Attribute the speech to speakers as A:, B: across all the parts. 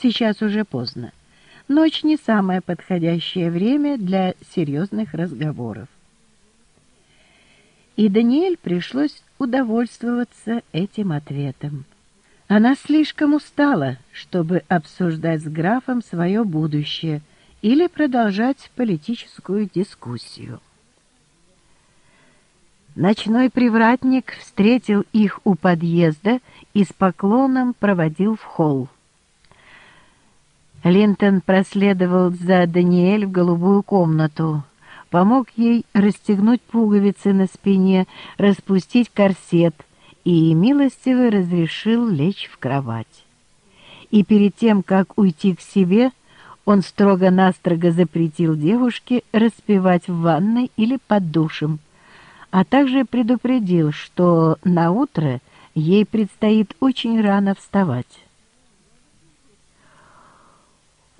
A: сейчас уже поздно. Ночь не самое подходящее время для серьезных разговоров. И Даниэль пришлось удовольствоваться этим ответом. Она слишком устала, чтобы обсуждать с графом свое будущее или продолжать политическую дискуссию. Ночной привратник встретил их у подъезда и с поклоном проводил в холл. Линтон проследовал за Даниэль в голубую комнату, помог ей расстегнуть пуговицы на спине, распустить корсет и милостиво разрешил лечь в кровать. И перед тем, как уйти к себе, он строго-настрого запретил девушке распевать в ванной или под душем, а также предупредил, что на утро ей предстоит очень рано вставать.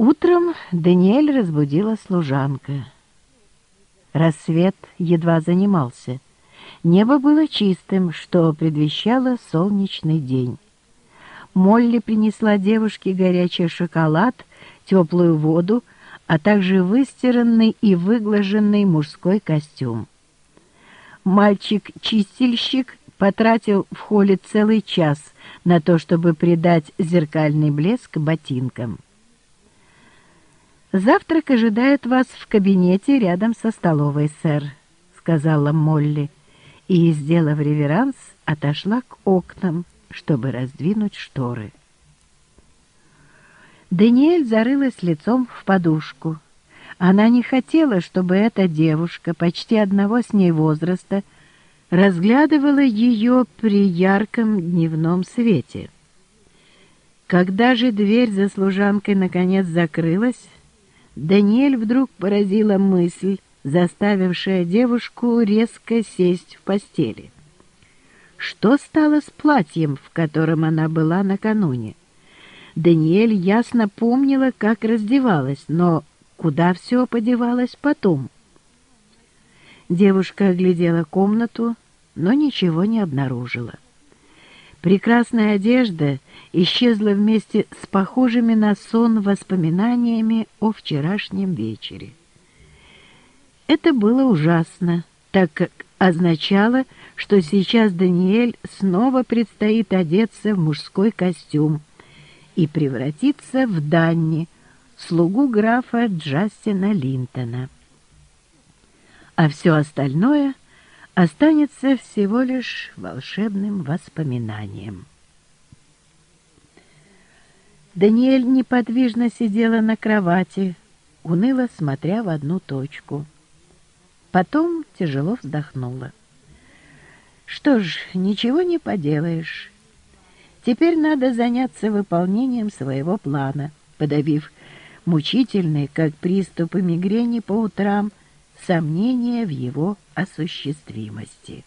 A: Утром Даниэль разбудила служанка. Рассвет едва занимался. Небо было чистым, что предвещало солнечный день. Молли принесла девушке горячий шоколад, теплую воду, а также выстиранный и выглаженный мужской костюм. Мальчик-чистильщик потратил в холле целый час на то, чтобы придать зеркальный блеск ботинкам. «Завтрак ожидает вас в кабинете рядом со столовой, сэр», — сказала Молли, и, сделав реверанс, отошла к окнам, чтобы раздвинуть шторы. Даниэль зарылась лицом в подушку. Она не хотела, чтобы эта девушка, почти одного с ней возраста, разглядывала ее при ярком дневном свете. Когда же дверь за служанкой наконец закрылась, Даниэль вдруг поразила мысль, заставившая девушку резко сесть в постели. Что стало с платьем, в котором она была накануне? Даниэль ясно помнила, как раздевалась, но куда все подевалось потом? Девушка оглядела комнату, но ничего не обнаружила. Прекрасная одежда исчезла вместе с похожими на сон воспоминаниями о вчерашнем вечере. Это было ужасно, так как означало, что сейчас Даниэль снова предстоит одеться в мужской костюм и превратиться в Данни, слугу графа Джастина Линтона. А все остальное останется всего лишь волшебным воспоминанием. Даниэль неподвижно сидела на кровати, уныло смотря в одну точку. Потом тяжело вздохнула. Что ж, ничего не поделаешь. Теперь надо заняться выполнением своего плана, подавив мучительные, как приступы мигрени по утрам, сомнения в его осуществимости.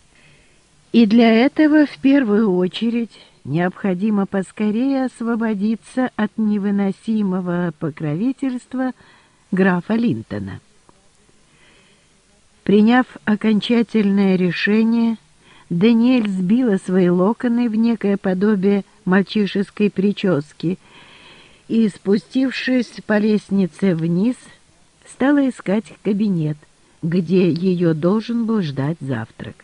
A: И для этого в первую очередь необходимо поскорее освободиться от невыносимого покровительства графа Линтона. Приняв окончательное решение, Даниэль сбила свои локоны в некое подобие мальчишеской прически и, спустившись по лестнице вниз, стала искать кабинет, где ее должен был ждать завтрак.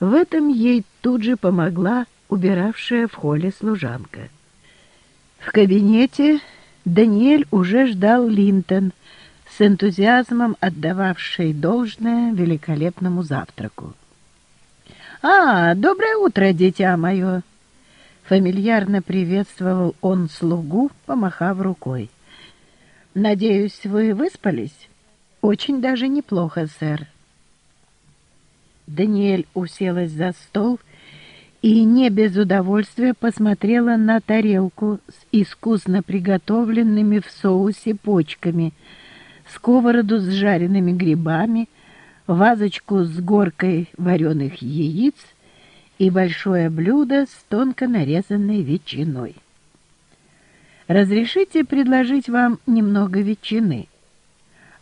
A: В этом ей тут же помогла убиравшая в холле служанка. В кабинете Даниэль уже ждал Линтон, с энтузиазмом отдававший должное великолепному завтраку. «А, доброе утро, дитя мое!» Фамильярно приветствовал он слугу, помахав рукой. «Надеюсь, вы выспались?» «Очень даже неплохо, сэр». Даниэль уселась за стол и не без удовольствия посмотрела на тарелку с искусно приготовленными в соусе почками, сковороду с жареными грибами, вазочку с горкой вареных яиц и большое блюдо с тонко нарезанной ветчиной. «Разрешите предложить вам немного ветчины?» —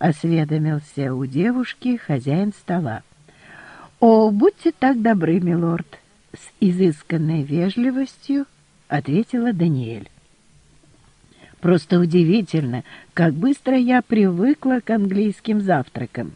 A: осведомился у девушки хозяин стола. «О, будьте так добры, милорд!» с изысканной вежливостью ответила Даниэль. Просто удивительно, как быстро я привыкла к английским завтракам.